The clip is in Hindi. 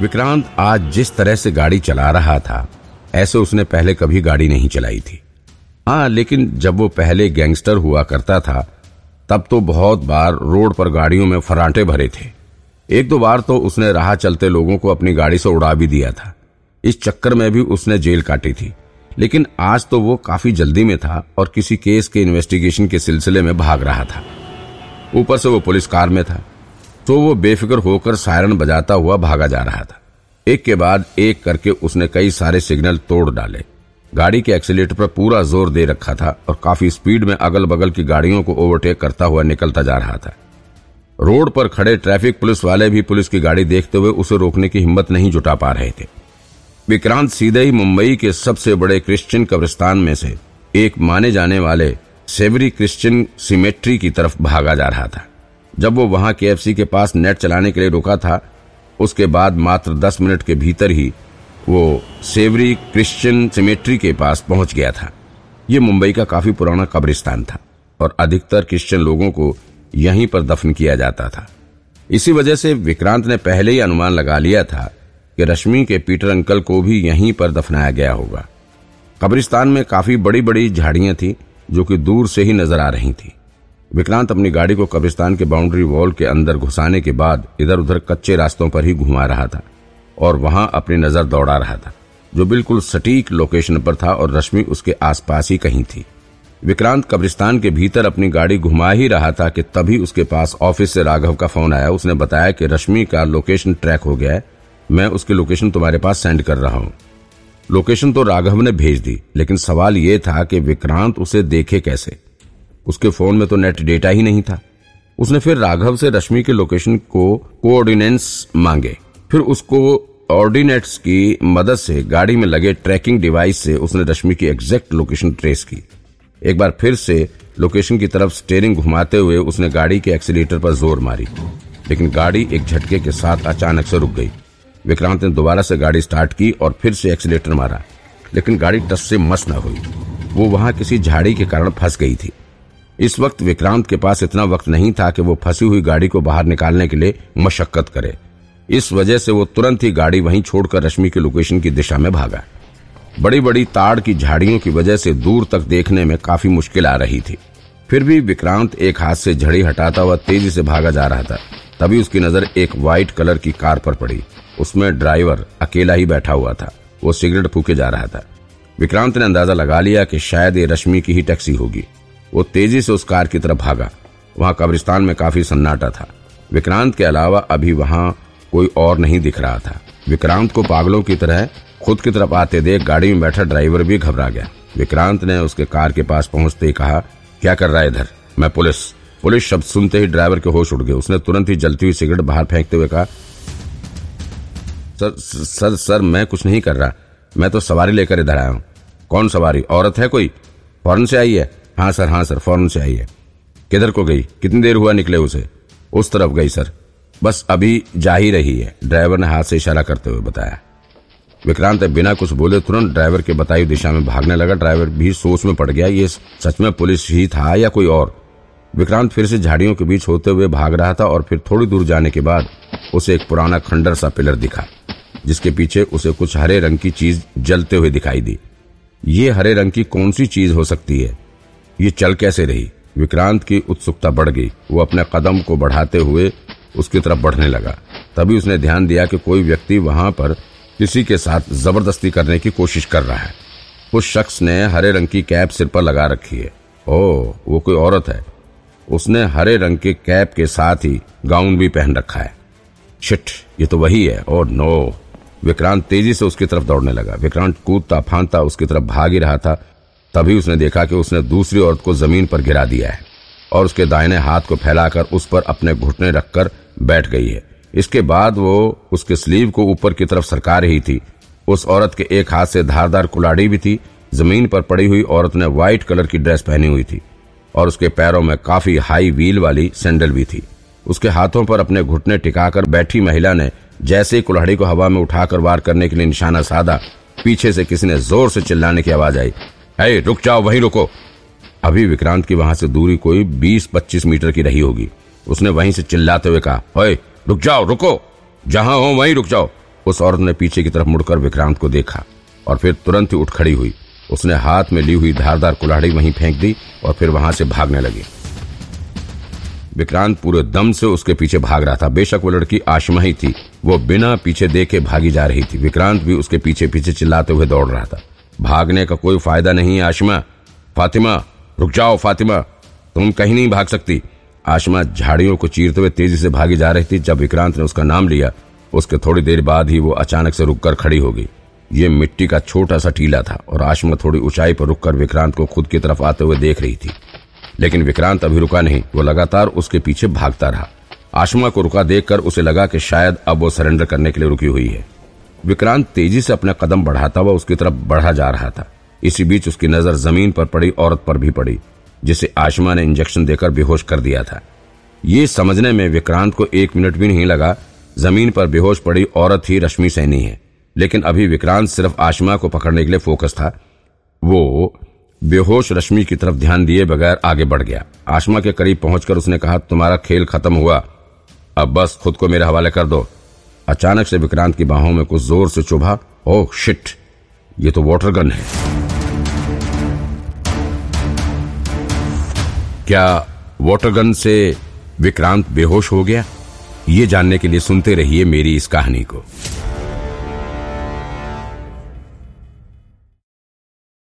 विक्रांत आज जिस तरह से गाड़ी चला रहा था, ऐसे उसने पहले कभी गाड़ी नहीं चलाई थी। हाँ लेकिन जब वो पहले गैंगस्टर हुआ करता था, तब तो बहुत बार रोड पर गाड़ियों में फराटे भरे थे। एक दो बार तो उसने राह चलते लोगों को अपनी गाड़ी से उड़ा भी दिया था। इस चक्कर में भी उसने जेल काटी थी। लेकिन आज तो वो काफ़ी जल्दी में था और किसी केस के इन्वेस्टिगेशन के सिलसिले में भाग रहा था। ऊपर से वो पुलिस कार में था तो वो बेफिक्र होकर सायरन बजाता हुआ भागा जा रहा था। एक के बाद एक करके उसने कई सारे सिग्नल तोड़ डाले। गाड़ी के एक्सीटर पर पूरा ज़ोर दे रखा था और काफ़ी स्पीड में अगल बगल की गाड़ियों को ओवरटेक करता हुआ निकलता जा रहा था। रोड पर खड़े ट्रैफ़िक पुलिस वाले भी पुलिस की गाड़ी देखते हुए उसे रोकने की हिम्मत नहीं जुटा पा रहे थे। विक्रांत सीधे ही मुंबई के सबसे बड़े क्रिश्चियन कब्रिस्तान में से एक माने जाने वाले सेवरी क्रिश्चियन सिमेट्री की तरफ़ भागा जा रहा था। जब वो वहाँ केएफसी के पास नेट चलाने के लिए रुका था उसके बाद मात्र दस मिनट के भीतर ही वो सेवरी क्रिश्चियन सिमेट्री के पास पहुँच गया था। ये मुंबई का काफ़ी पुराना कब्रिस्तान था और अधिकतर क्रिश्चियन लोगों को यहीं पर दफन किया जाता था। इसी वजह से विक्रांत ने पहले ही अनुमान लगा लिया था कि रश्मि के पीटर अंकल को भी यहीं पर दफनाया गया होगा। कब्रिस्तान में काफ़ी बड़ी बड़ी झाड़ियाँ थी जो कि दूर से ही नज़र आ रही थी। विक्रांत अपनी गाड़ी को कब्रिस्तान के बाउंड्री वॉल के अंदर घुसाने के बाद इधर उधर कच्चे रास्तों पर ही घुमा रहा था और वहाँ अपनी नज़र दौड़ा रहा था, जो बिल्कुल सटीक लोकेशन पर था और रश्मि उसके आसपास ही कहीं थी। विक्रांत कब्रिस्तान के भीतर अपनी गाड़ी घुमा ही रहा था कि तभी उसके पास ऑफ़िस से राघव का फ़ोन आया। उसने बताया कि रश्मि का लोकेशन ट्रैक हो गया है। मैं उसकी लोकेशन तुम्हारे पास सेंड कर रहा हूँ। लोकेशन तो राघव ने भेज दी, लेकिन सवाल यह था कि विक्रांत उसे देखे कैसे? उसके फ़ोन में तो नेट डेटा ही नहीं था। उसने फिर राघव से रश्मि के लोकेशन को कोऑर्डिनेट्स मांगे। फिर उसको ऑर्डिनेट्स की मदद से गाड़ी में लगे ट्रैकिंग डिवाइस से उसने रश्मि की एग्जैक्ट लोकेशन ट्रेस की। एक बार फिर से लोकेशन की तरफ़ स्टेयरिंग घुमाते हुए उसने गाड़ी के एक्सीटर पर ज़ोर मारी। लेकिन गाड़ी एक झटके के साथ अचानक से रुक गई। विक्रांत ने दोबारा से गाड़ी स्टार्ट की और फिर से एक्सीटर मारा। लेकिन गाड़ी टस से मस न हुई। वो वहाँ किसी झाड़ी के कारण फंस गई थी। इस वक्त विक्रांत के पास इतना वक्त नहीं था कि वो फंसी हुई गाड़ी को बाहर निकालने के लिए मशक्कत करे। इस वजह से वो तुरंत ही गाड़ी वहीं छोड़कर रश्मि के लोकेशन की दिशा में भागा। बड़ी बड़ी ताड़ की झाड़ियों की वजह से दूर तक देखने में काफ़ी मुश्किल आ रही थी। फिर भी विक्रांत एक हाथ से झड़ी हटाता हुआ तेज़ी से भागा जा रहा था। तभी उसकी नज़र एक व्हाइट कलर की कार पर पड़ी। उसमें ड्राइवर अकेला ही बैठा हुआ था। वो सिगरेट फूके जा रहा था। विक्रांत ने अंदाज़ा लगा लिया कि शायद ये रश्मि की ही टैक्सी होगी। वो तेज़ी से उस कार की तरफ़ भागा। वहाँ कब्रिस्तान में काफ़ी सन्नाटा था। विक्रांत के अलावा अभी वहाँ कोई और नहीं दिख रहा था। विक्रांत को पागलों की तरह खुद की तरफ़ आते देख गाड़ी में बैठा ड्राइवर भी घबरा गया। विक्रांत ने उसके कार के पास पहुँचते ही कहा, क्या कर रहा है इधर? मैं पुलिस। पुलिस शब्द सुनते ही ड्राइवर के होश उड़ गए। उसने तुरंत ही जलती हुई सिगरेट बाहर फेंकते हुए कहा, सर सर सर, मैं कुछ नहीं कर रहा। मैं तो सवारी लेकर इधर आया हूँ। कौन सवारी? औरत है कोई? फ़ौरन से आई है? हाँ सर हाँ सर, फ़ौरन से आई है किधर को गई? कितनी देर हुआ निकले उसे? उस तरफ़ गई सर। बस अभी जा ही रही है। ड्राइवर ने हाथ से इशारा करते हुए बताया। विक्रांत बिना कुछ बोले तुरंत ड्राइवर के बताई दिशा में भागने लगा। ड्राइवर भी सोच में पड़ गया, ये सच में पुलिस ही था या कोई और? विक्रांत फिर से झाड़ियों के बीच होते हुए भाग रहा था और फिर थोड़ी दूर जाने के बाद उसे एक पुराना खंडर सा पिलर दिखा, जिसके पीछे उसे कुछ हरे रंग की चीज़ जलते हुए दिखाई दी। ये हरे रंग की कौन सी चीज़ हो सकती है? ये चल कैसे रही? विक्रांत की उत्सुकता बढ़ गई। वो अपने कदम को बढ़ाते हुए उसकी तरफ़ बढ़ने लगा। तभी उसने ध्यान दिया कि कोई व्यक्ति वहाँ पर किसी के साथ ज़बरदस्ती करने की कोशिश कर रहा है। उस शख्स ने हरे रंग की कैप सिर पर लगा रखी है। ओ वो कोई औरत है। उसने हरे रंग के कैप के साथ ही गाउन भी पहन रखा है। शिट ये तो वही है। और नो। विक्रांत तेज़ी से उसकी तरफ़ दौड़ने लगा। विक्रांत कूदता फांदता उसकी तरफ़ भाग ही रहा था। तभी उसने देखा कि उसने दूसरी औरत को ज़मीन पर गिरा दिया है और उसके दाहिने हाथ को फैलाकर उस पर अपने घुटने रखकर बैठ गई है। इसके बाद वो उसके स्लीव को ऊपर की तरफ़ सरका रही थी। उस औरत के एक हाथ से धारदार कुलाड़ी भी थी। ज़मीन पर पड़ी हुई औरत ने व्हाइट कलर की ड्रेस पहनी हुई थी और उसके पैरों में काफ़ी हाई व्हील वाली सैंडल भी थी। उसके हाथों पर अपने घुटने टिकाकर बैठी महिला ने जैसे ही कुल्हाड़ी को हवा में उठाकर वार करने के लिए निशाना साधा, पीछे से किसी ने ज़ोर से चिल्लाने की आवाज़ आई। है, रुक जाओ, वहीं रुको। अभी विक्रांत की वहाँ से दूरी कोई 20-25 मीटर की रही होगी। उसने वहीं से चिल्लाते हुए कहा रुक जाओ, रुको। जहाँ हो, वहीं रुक जाओ। उस औरत ने पीछे की तरफ़ मुड़कर विक्रांत को देखा और फिर तुरंत ही उठ खड़ी हुई। उसने हाथ में ली हुई धारदार कुल्हाड़ी वहीं फेंक दी और फिर वहाँ से भागने लगी। विक्रांत पूरे दम से उसके पीछे भाग रहा था। बेशक वो लड़की आशमा ही थी। वो बिना पीछे देखे भागी जा रही थी। विक्रांत भी उसके पीछे पीछे चिल्लाते हुए दौड़ रहा था। भागने का कोई फ़ायदा नहीं है, आशमा। फातिमा, रुक जाओ, फातिमा। तुम कहीं नहीं भाग सकती। आशमा झाड़ियों को चीरते हुए तेज़ी से भागी जा रही थी, जब विक्रांत ने उसका नाम लिया। उसके थोड़ी देर बाद ही वो अचानक से रुककर खड़ी हो गई। ये मिट्टी का छोटा सा टीला था और आशमा थोड़ी ऊंचाई पर रुककर विक्रांत को खुद की तरफ़ आते हुए देख रही थी। लेकिन विक्रांत अभी रुका नहीं, वो लगातार उसके पीछे भागता रहा। आशमा को रुका देखकर उसे लगा कि शायद अब वो सरेंडर करने के लिए रुकी हुई है। विक्रांत तेज़ी से अपना कदम बढ़ाता हुआ उसकी तरफ़ बढ़ा जा रहा था। इसी बीच उसकी नज़र ज़मीन पर पड़ी, औरत पर भी पड़ी, जिसे आशमा ने इंजेक्शन देकर बेहोश कर दिया था। ये समझने में विक्रांत को एक मिनट भी नहीं लगा। ज़मीन पर बेहोश पड़ी औरत ही रश्मि सैनी है। लेकिन अभी विक्रांत सिर्फ़ आशमा को पकड़ने के लिए फोकस था। वो बेहोश रश्मि की तरफ़ ध्यान दिए बगैर आगे बढ़ गया। आशमा के करीब पहुंचकर उसने कहा, तुम्हारा खेल खत्म हुआ। अब बस खुद को मेरे हवाले कर दो। अचानक से विक्रांत की बाहों में कुछ ज़ोर से चुभा। Oh, shit. ये तो वाटर गन है। क्या वाटर गन से विक्रांत बेहोश हो गया? ये जानने के लिए सुनते रहिए मेरी इस कहानी को।